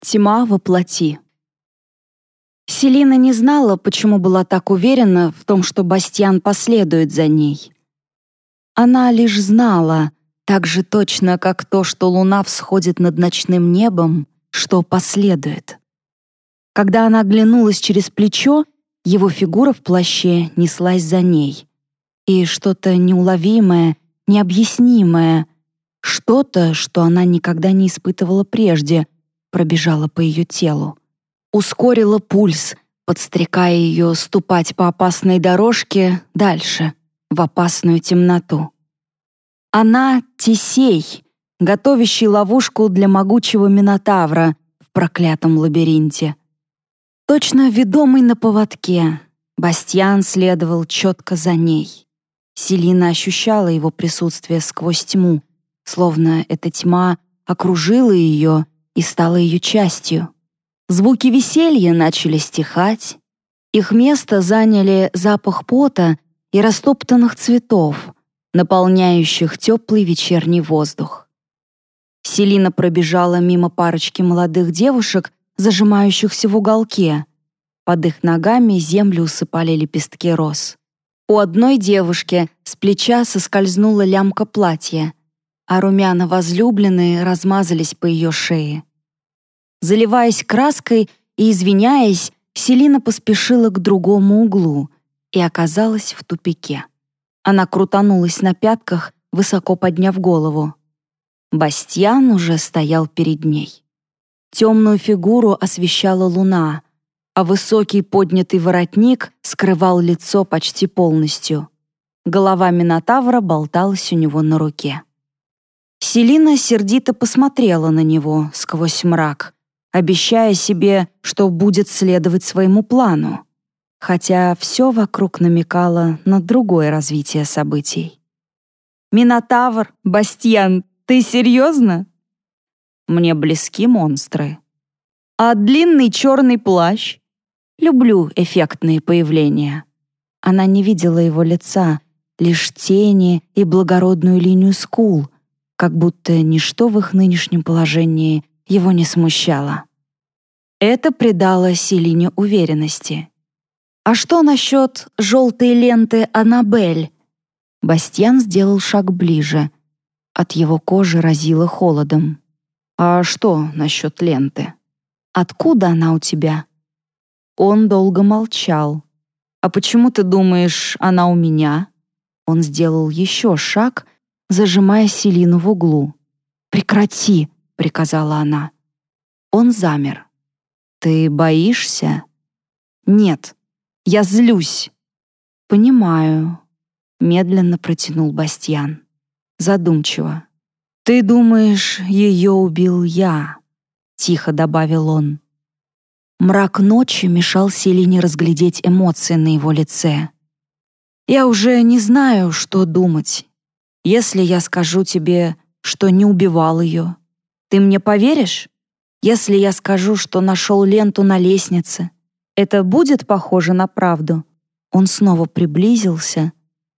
Тьма во плоти. Селина не знала, почему была так уверена в том, что Бастьян последует за ней. Она лишь знала, так же точно, как то, что луна всходит над ночным небом, что последует. Когда она оглянулась через плечо, его фигура в плаще неслась за ней. И что-то неуловимое, необъяснимое, что-то, что она никогда не испытывала прежде — пробежала по ее телу. Ускорила пульс, подстрекая ее ступать по опасной дорожке дальше, в опасную темноту. Она — Тесей, готовящий ловушку для могучего Минотавра в проклятом лабиринте. Точно ведомый на поводке, Бастьян следовал четко за ней. Селина ощущала его присутствие сквозь тьму, словно эта тьма окружила ее и стала ее частью. Звуки веселья начали стихать. Их место заняли запах пота и растоптанных цветов, наполняющих теплый вечерний воздух. Селина пробежала мимо парочки молодых девушек, зажимающихся в уголке. Под их ногами землю усыпали лепестки роз. У одной девушки с плеча соскользнула лямка платья, а румяна возлюбленные размазались по ее шее. Заливаясь краской и извиняясь, Селина поспешила к другому углу и оказалась в тупике. Она крутанулась на пятках, высоко подняв голову. Бастьян уже стоял перед ней. Темную фигуру освещала луна, а высокий поднятый воротник скрывал лицо почти полностью. Голова Минотавра болталась у него на руке. Селина сердито посмотрела на него сквозь мрак, обещая себе, что будет следовать своему плану, хотя все вокруг намекало на другое развитие событий. «Минотавр, Бастьян, ты серьезно?» «Мне близки монстры. А длинный черный плащ? Люблю эффектные появления». Она не видела его лица, лишь тени и благородную линию скул, как будто ничто в их нынешнем положении его не смущало. Это придало Селине уверенности. «А что насчет желтой ленты Аннабель?» Бастьян сделал шаг ближе. От его кожи разило холодом. «А что насчет ленты? Откуда она у тебя?» Он долго молчал. «А почему ты думаешь, она у меня?» Он сделал еще шаг, зажимая Селину в углу. «Прекрати!» — приказала она. Он замер. «Ты боишься?» «Нет, я злюсь». «Понимаю», — медленно протянул Бастьян. Задумчиво. «Ты думаешь, ее убил я?» — тихо добавил он. Мрак ночи мешал Селине разглядеть эмоции на его лице. «Я уже не знаю, что думать. Если я скажу тебе, что не убивал ее, ты мне поверишь?» Если я скажу, что нашел ленту на лестнице, это будет похоже на правду?» Он снова приблизился,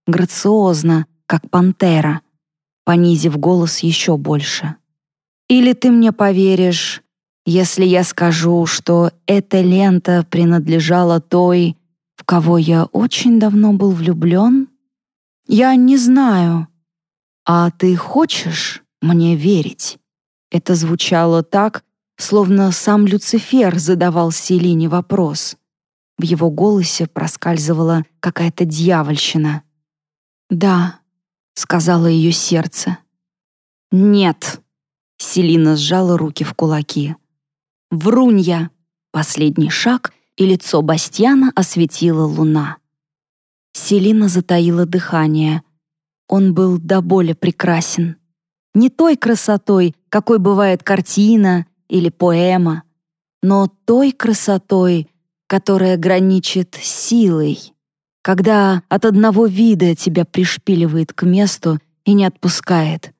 грациозно, как пантера, понизив голос еще больше. «Или ты мне поверишь, если я скажу, что эта лента принадлежала той, в кого я очень давно был влюблен? Я не знаю. А ты хочешь мне верить?» Это звучало так, словно сам Люцифер задавал Селине вопрос. В его голосе проскальзывала какая-то дьявольщина. «Да», — сказала ее сердце. «Нет», — Селина сжала руки в кулаки. «Врунья!» Последний шаг, и лицо Бастьяна осветила луна. Селина затаила дыхание. Он был до боли прекрасен. Не той красотой, какой бывает картина или поэма, но той красотой, которая граничит силой, когда от одного вида тебя пришпиливает к месту и не отпускает.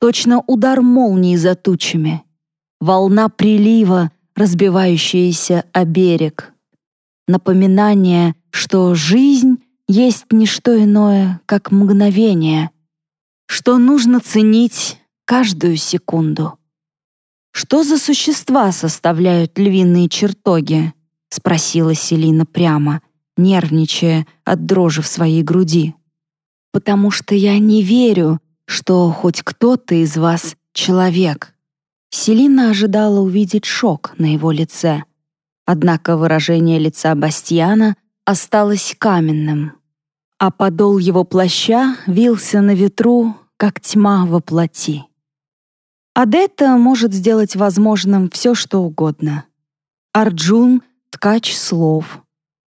Точно удар молнии за тучами, волна прилива, разбивающаяся о берег. Напоминание, что жизнь есть не что иное, как мгновение, что нужно ценить каждую секунду. «Что за существа составляют львиные чертоги?» — спросила Селина прямо, нервничая от дрожи в своей груди. «Потому что я не верю, что хоть кто-то из вас человек». Селина ожидала увидеть шок на его лице. Однако выражение лица Бастиана осталось каменным, а подол его плаща вился на ветру, как тьма во плоти. Адетта может сделать возможным все, что угодно. Арджун — ткач слов.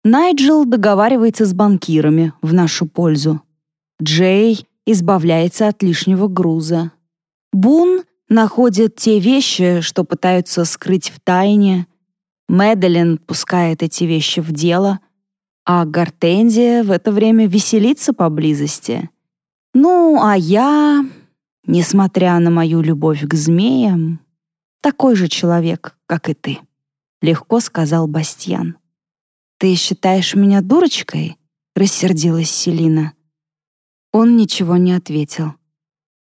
Найджел договаривается с банкирами в нашу пользу. Джей избавляется от лишнего груза. Бун находит те вещи, что пытаются скрыть в тайне. Мэдалин пускает эти вещи в дело, а Гортензия в это время веселится поблизости. Ну, а я несмотря на мою любовь к змеям, такой же человек, как и ты», — легко сказал Бастьян. «Ты считаешь меня дурочкой?» — рассердилась Селина. Он ничего не ответил.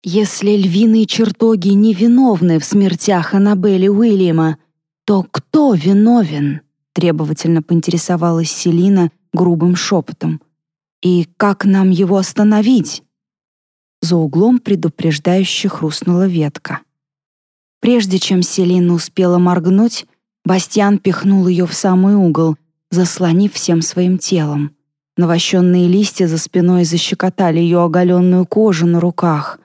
«Если львиные чертоги невиновны в смертях Аннабелли Уильяма, то кто виновен?» — требовательно поинтересовалась Селина грубым шепотом. «И как нам его остановить?» За углом предупреждающе хрустнула ветка. Прежде чем Селина успела моргнуть, Бастиан пихнул ее в самый угол, заслонив всем своим телом. Навощенные листья за спиной защекотали ее оголенную кожу на руках.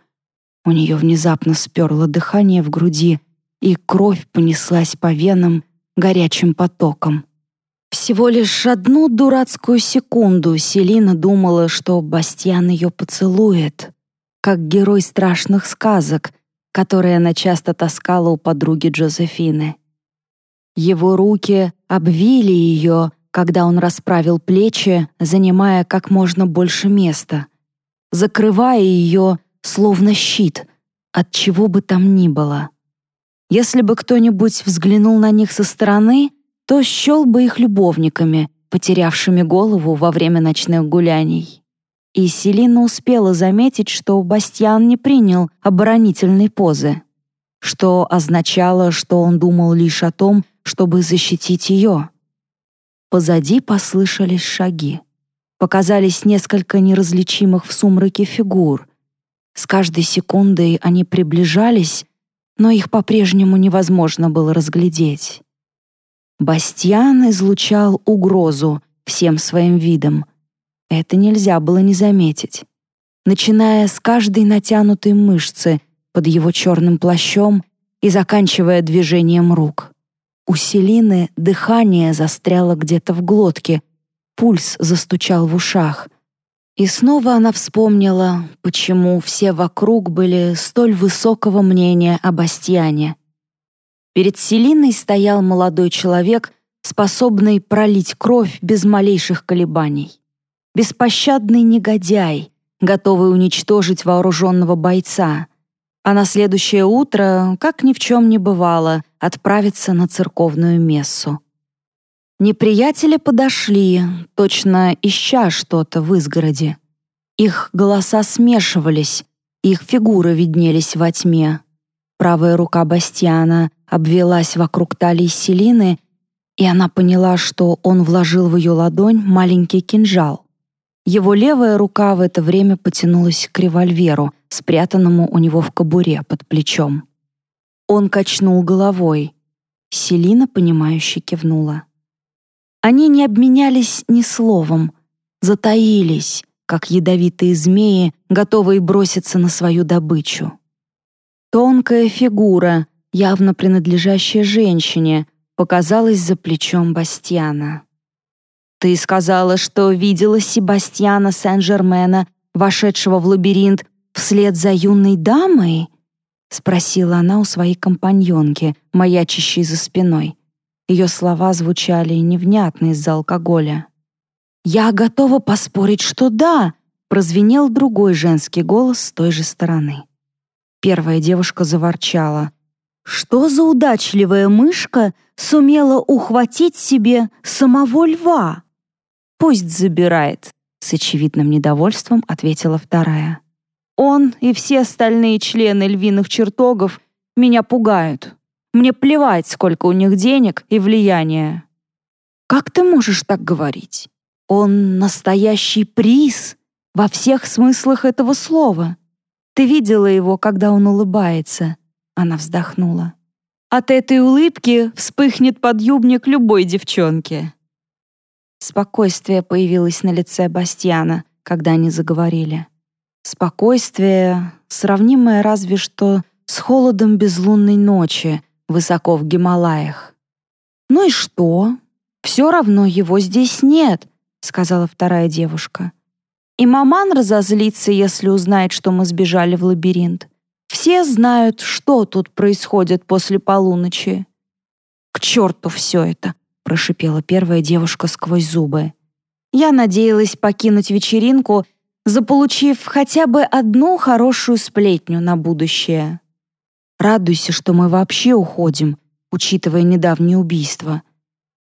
У нее внезапно сперло дыхание в груди, и кровь понеслась по венам горячим потоком. Всего лишь одну дурацкую секунду Селина думала, что Бастиан ее поцелует как герой страшных сказок, которые она часто таскала у подруги Джозефины. Его руки обвили ее, когда он расправил плечи, занимая как можно больше места, закрывая ее, словно щит, от чего бы там ни было. Если бы кто-нибудь взглянул на них со стороны, то счел бы их любовниками, потерявшими голову во время ночных гуляний. И Селина успела заметить, что Бастьян не принял оборонительной позы, что означало, что он думал лишь о том, чтобы защитить ее. Позади послышались шаги. Показались несколько неразличимых в сумраке фигур. С каждой секундой они приближались, но их по-прежнему невозможно было разглядеть. Бастьян излучал угрозу всем своим видом — это нельзя было не заметить. Начиная с каждой натянутой мышцы под его черным плащом и заканчивая движением рук. У Селины дыхание застряло где-то в глотке, пульс застучал в ушах. И снова она вспомнила, почему все вокруг были столь высокого мнения о Бастьяне. Перед Селиной стоял молодой человек, способный пролить кровь без малейших колебаний беспощадный негодяй, готовый уничтожить вооруженного бойца, а на следующее утро, как ни в чем не бывало, отправиться на церковную мессу. Неприятели подошли, точно ища что-то в изгороде. Их голоса смешивались, их фигуры виднелись во тьме. Правая рука Бастиана обвелась вокруг талии Селины, и она поняла, что он вложил в ее ладонь маленький кинжал. Его левая рука в это время потянулась к револьверу, спрятанному у него в кобуре под плечом. Он качнул головой. Селина, понимающе кивнула. Они не обменялись ни словом, затаились, как ядовитые змеи, готовые броситься на свою добычу. Тонкая фигура, явно принадлежащая женщине, показалась за плечом Бастиана. «Ты сказала, что видела Себастьяна Сен-Жермена, вошедшего в лабиринт, вслед за юной дамой?» — спросила она у своей компаньонки, маячащей за спиной. Ее слова звучали невнятно из-за алкоголя. «Я готова поспорить, что да!» — прозвенел другой женский голос с той же стороны. Первая девушка заворчала. «Что за удачливая мышка сумела ухватить себе самого льва?» Пусть забирает, с очевидным недовольством ответила вторая. Он и все остальные члены львиных чертогов меня пугают. Мне плевать, сколько у них денег и влияния». «Как ты можешь так говорить? Он настоящий приз во всех смыслах этого слова. Ты видела его, когда он улыбается?» Она вздохнула. «От этой улыбки вспыхнет подъюбник любой девчонки». Спокойствие появилось на лице Бастьяна, когда они заговорили. Спокойствие, сравнимое разве что с холодом безлунной ночи высоко в Гималаях. «Ну и что? Все равно его здесь нет», — сказала вторая девушка. «И маман разозлится, если узнает, что мы сбежали в лабиринт. Все знают, что тут происходит после полуночи». «К черту все это!» — прошипела первая девушка сквозь зубы. Я надеялась покинуть вечеринку заполучив хотя бы одну хорошую сплетню на будущее. Радуйся, что мы вообще уходим, учитывая недавнее убийство.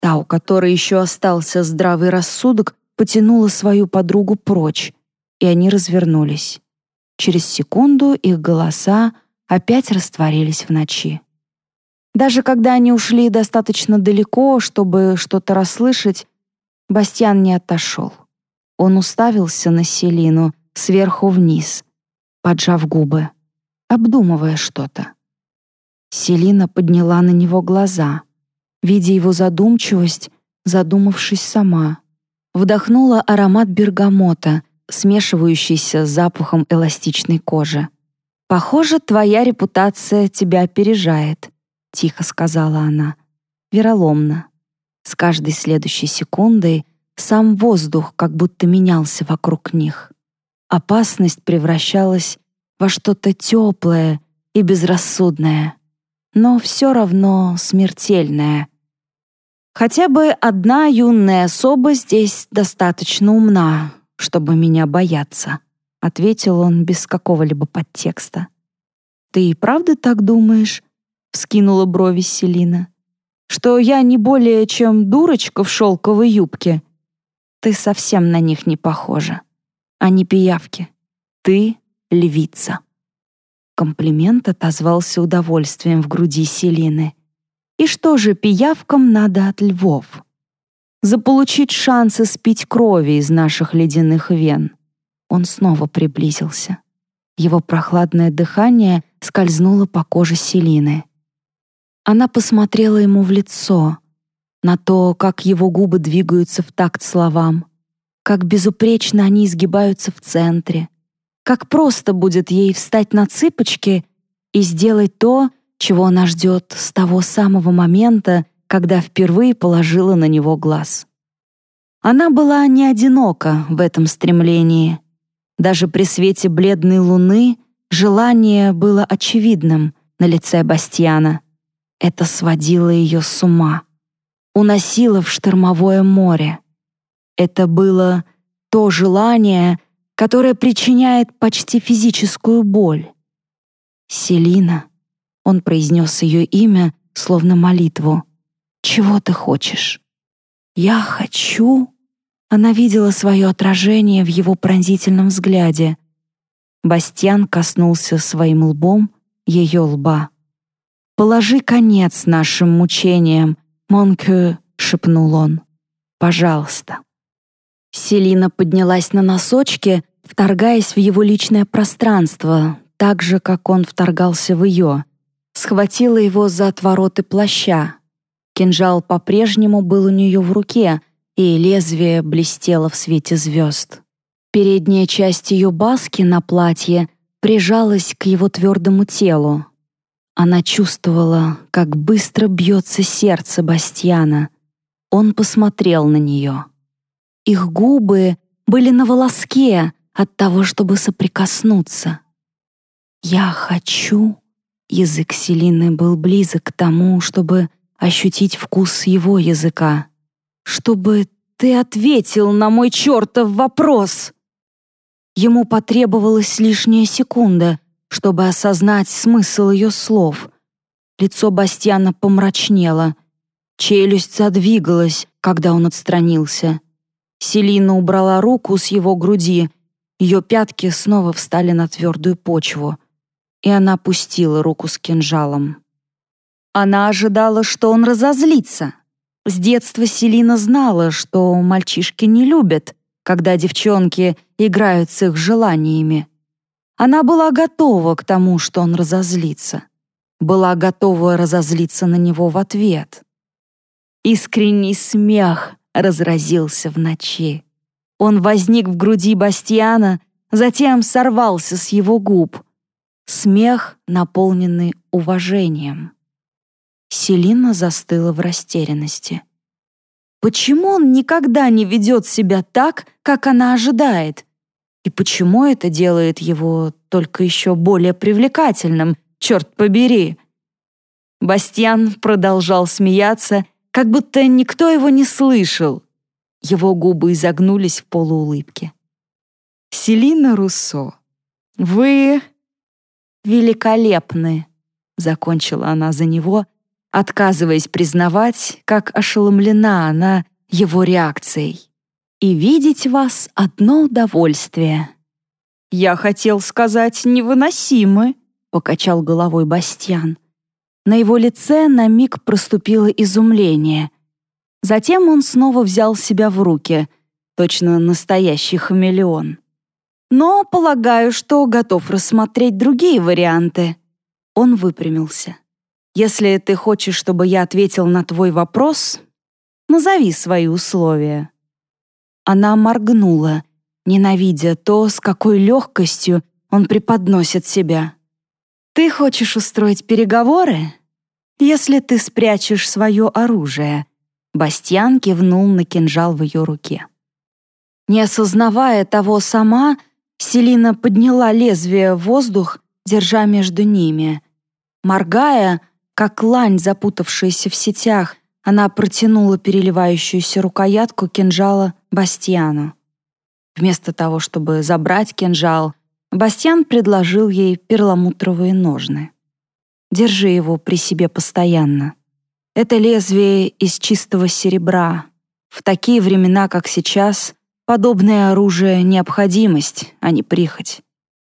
Та, у которой еще остался здравый рассудок, потянула свою подругу прочь, и они развернулись. Через секунду их голоса опять растворились в ночи. Даже когда они ушли достаточно далеко, чтобы что-то расслышать, Бастьян не отошел. Он уставился на Селину сверху вниз, поджав губы, обдумывая что-то. Селина подняла на него глаза, видя его задумчивость, задумавшись сама. Вдохнула аромат бергамота, смешивающийся с запахом эластичной кожи. «Похоже, твоя репутация тебя опережает», — тихо сказала она. Вероломно. С каждой следующей секундой сам воздух как будто менялся вокруг них. Опасность превращалась во что-то теплое и безрассудное, но все равно смертельное. Хотя бы одна юная особа здесь достаточно умна, чтобы меня бояться, ответил он без какого-либо подтекста. Ты и правда так думаешь? вскинула брови Селина. Что я не более чем дурочка в шелковой юбке, ты совсем на них не похожа. Они пиявки. Ты — львица». Комплимент отозвался удовольствием в груди Селины. «И что же пиявкам надо от львов?» «Заполучить шансы спить крови из наших ледяных вен». Он снова приблизился. Его прохладное дыхание скользнуло по коже Селины. Она посмотрела ему в лицо — на то, как его губы двигаются в такт словам, как безупречно они изгибаются в центре, как просто будет ей встать на цыпочки и сделать то, чего она ждет с того самого момента, когда впервые положила на него глаз. Она была не одинока в этом стремлении. Даже при свете бледной луны желание было очевидным на лице Бастьяна. Это сводило ее с ума уносило в штормовое море. Это было то желание, которое причиняет почти физическую боль. «Селина», — он произнес ее имя, словно молитву. «Чего ты хочешь?» «Я хочу...» Она видела свое отражение в его пронзительном взгляде. Бастьян коснулся своим лбом ее лба. «Положи конец нашим мучениям «Монкю», — шепнул он, — «пожалуйста». Селина поднялась на носочки, вторгаясь в его личное пространство, так же, как он вторгался в ее. Схватила его за отвороты плаща. Кинжал по-прежнему был у нее в руке, и лезвие блестело в свете звезд. Передняя часть ее баски на платье прижалась к его твердому телу, она чувствовала, как быстро бьется сердце Бастьяна. Он посмотрел на нее. Их губы были на волоске от того, чтобы соприкоснуться. «Я хочу...» Язык Селины был близок к тому, чтобы ощутить вкус его языка. «Чтобы ты ответил на мой чертов вопрос!» Ему потребовалась лишняя секунда, чтобы осознать смысл ее слов. Лицо Бастьяна помрачнело. Челюсть задвигалась, когда он отстранился. Селина убрала руку с его груди, ее пятки снова встали на твердую почву, и она опустила руку с кинжалом. Она ожидала, что он разозлится. С детства Селина знала, что мальчишки не любят, когда девчонки играют с их желаниями. Она была готова к тому, что он разозлится. Была готова разозлиться на него в ответ. Искренний смех разразился в ночи. Он возник в груди Бастиана, затем сорвался с его губ. Смех, наполненный уважением. Селина застыла в растерянности. Почему он никогда не ведет себя так, как она ожидает? И почему это делает его только еще более привлекательным, черт побери? Бастьян продолжал смеяться, как будто никто его не слышал. Его губы изогнулись в полуулыбке. «Селина Руссо, вы великолепны», — закончила она за него, отказываясь признавать, как ошеломлена она его реакцией. «И видеть вас — одно удовольствие». «Я хотел сказать невыносимы», — покачал головой Бастьян. На его лице на миг проступило изумление. Затем он снова взял себя в руки, точно настоящий хамелеон. «Но полагаю, что готов рассмотреть другие варианты». Он выпрямился. Если ты хочешь, чтобы я ответил на твой вопрос, назови свои условия». Она моргнула, ненавидя то, с какой легкостью он преподносит себя. «Ты хочешь устроить переговоры? Если ты спрячешь свое оружие». Бастьян кивнул на кинжал в ее руке. Не осознавая того сама, Селина подняла лезвие в воздух, держа между ними. Моргая, как лань, запутавшаяся в сетях, она протянула переливающуюся рукоятку кинжала Бастьяну. Вместо того, чтобы забрать кинжал, Бастьян предложил ей перламутровые ножны. «Держи его при себе постоянно. Это лезвие из чистого серебра. В такие времена, как сейчас, подобное оружие — необходимость, а не прихоть».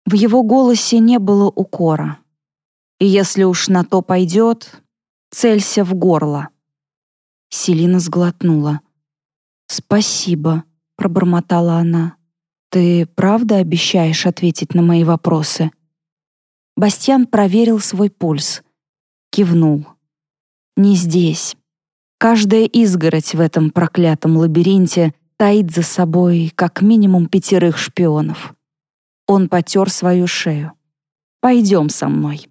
В его голосе не было укора. И если уж на то пойдет, целься в горло. Селина сглотнула. «Спасибо», — пробормотала она. «Ты правда обещаешь ответить на мои вопросы?» Бастьян проверил свой пульс. Кивнул. «Не здесь. Каждая изгородь в этом проклятом лабиринте таит за собой как минимум пятерых шпионов». Он потер свою шею. «Пойдем со мной».